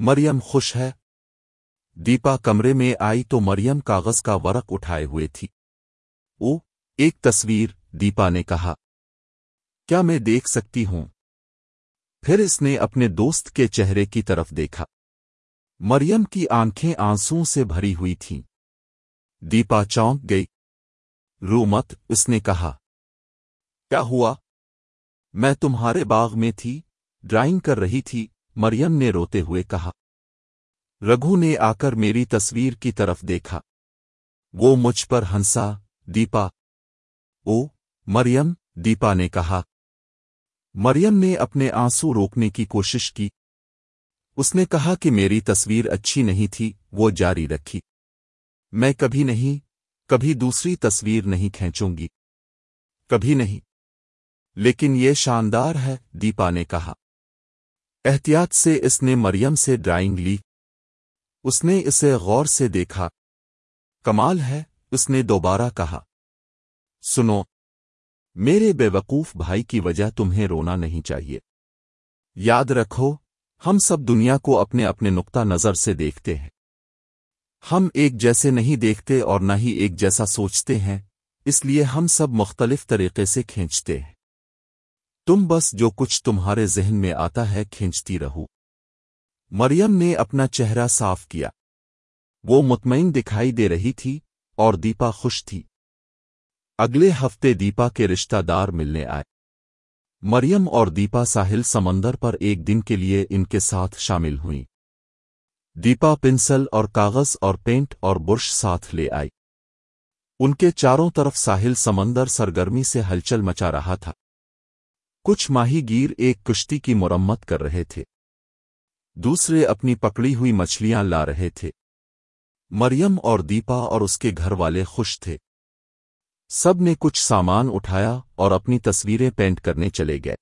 مریم خوش ہے؟ دیپا کمرے میں آئی تو مریم کاغذ کا ورق اٹھائے ہوئے تھی۔ او ایک تصویر، دیپا نے کہا۔ کیا میں دیکھ سکتی ہوں؟ پھر اس نے اپنے دوست کے چہرے کی طرف دیکھا۔ مریم کی آنکھیں آنسوں سے بھری ہوئی تھیں۔ دیپا چونک گئی۔ رومت اس نے کہا۔ کیا ہوا؟ میں تمہارے باغ میں تھی، ڈرائنگ کر رہی تھی۔ مریم نے روتے ہوئے کہا، رگھو نے آ کر میری تصویر کی طرف دیکھا۔ وہ مجھ پر ہنسا، دیپا۔ او، مریم، دیپا نے کہا۔ مریم نے اپنے آنسو روکنے کی کوشش کی۔ اس نے کہا کہ میری تصویر اچھی نہیں تھی، وہ جاری رکھی۔ میں کبھی نہیں، کبھی دوسری تصویر نہیں کھینچوں گی۔ کبھی نہیں۔ لیکن یہ شاندار ہے، دیپا نے کہا۔ احتیاط سے اس نے مریم سے ڈرائنگ لی۔ اس نے اسے غور سے دیکھا۔ کمال ہے، اس نے دوبارہ کہا۔ سنو، میرے بے وقوف بھائی کی وجہ تمہیں رونا نہیں چاہیے۔ یاد رکھو، ہم سب دنیا کو اپنے اپنے نقطہ نظر سے دیکھتے ہیں۔ ہم ایک جیسے نہیں دیکھتے اور نہ ہی ایک جیسا سوچتے ہیں، اس لیے ہم سب مختلف طریقے سے کھینچتے ہیں۔ تم بس جو کچھ تمہارے ذہن میں آتا ہے کھینچتی رہو۔ مریم نے اپنا چہرہ صاف کیا۔ وہ مطمئن دکھائی دے رہی تھی اور دیپا خوش تھی۔ اگلے ہفتے دیپا کے رشتہ دار ملنے آئے۔ مریم اور دیپا ساحل سمندر پر ایک دن کے لیے ان کے ساتھ شامل ہوئیں۔ دیپا پنسل اور کاغذ اور پینٹ اور برش ساتھ لے آئی۔ ان کے چاروں طرف ساحل سمندر سرگرمی سے ہلچل مچا رہا تھا۔ کچھ ماہی گیر ایک کشتی کی مرمت کر رہے تھے۔ دوسرے اپنی پکڑی ہوئی مچھلیاں لا رہے تھے۔ مریم اور دیپا اور اس کے گھر والے خوش تھے۔ سب نے کچھ سامان اٹھایا اور اپنی تصویریں پینٹ کرنے چلے گئے۔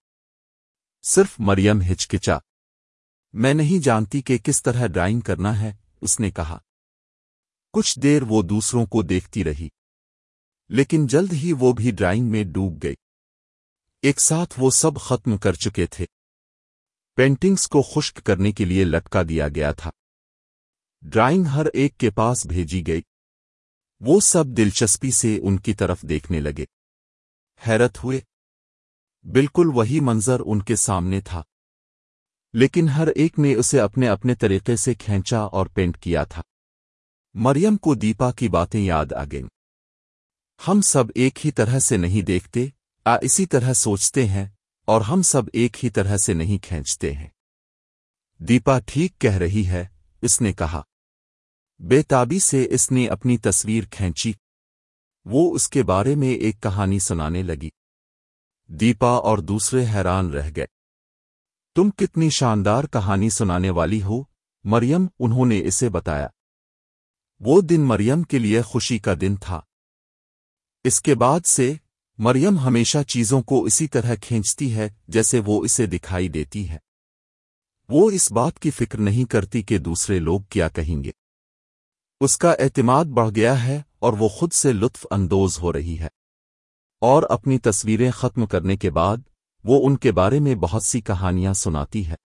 صرف مریم ہچکچا۔ میں نہیں جانتی کہ کس طرح ڈرائنگ کرنا ہے، اس نے کہا۔ کچھ دیر وہ دوسروں کو دیکھتی رہی۔ لیکن جلد ہی وہ بھی ڈرائنگ میں ڈوب گئی۔ ایک ساتھ وہ سب ختم کر چکے تھے۔ پینٹنگز کو خشک کرنے کے لیے لٹکا دیا گیا تھا۔ ڈرائنگ ہر ایک کے پاس بھیجی گئی۔ وہ سب دلچسپی سے ان کی طرف دیکھنے لگے۔ حیرت ہوئے۔ بالکل وہی منظر ان کے سامنے تھا۔ لیکن ہر ایک نے اسے اپنے اپنے طریقے سے کھینچا اور پینٹ کیا تھا۔ مریم کو دیپا کی باتیں یاد آ گئیں۔ ہم سب ایک ہی طرح سے نہیں دیکھتے۔ آ، اسی طرح سوچتے ہیں اور ہم سب ایک ہی طرح سے نہیں کھینچتے ہیں۔ دیپا ٹھیک کہہ رہی ہے، اس نے کہا۔ بے تابی سے اس نے اپنی تصویر کھینچی۔ وہ اس کے بارے میں ایک کہانی سنانے لگی۔ دیپا اور دوسرے حیران رہ گئے۔ تم کتنی شاندار کہانی سنانے والی ہو، مریم، انہوں نے اسے بتایا۔ وہ دن مریم کے لیے خوشی کا دن تھا۔ اس کے بعد سے مریم ہمیشہ چیزوں کو اسی طرح کھینچتی ہے جیسے وہ اسے دکھائی دیتی ہے۔ وہ اس بات کی فکر نہیں کرتی کہ دوسرے لوگ کیا کہیں گے۔ اس کا اعتماد بڑھ گیا ہے اور وہ خود سے لطف اندوز ہو رہی ہے۔ اور اپنی تصویریں ختم کرنے کے بعد وہ ان کے بارے میں بہت سی کہانیاں سناتی ہے۔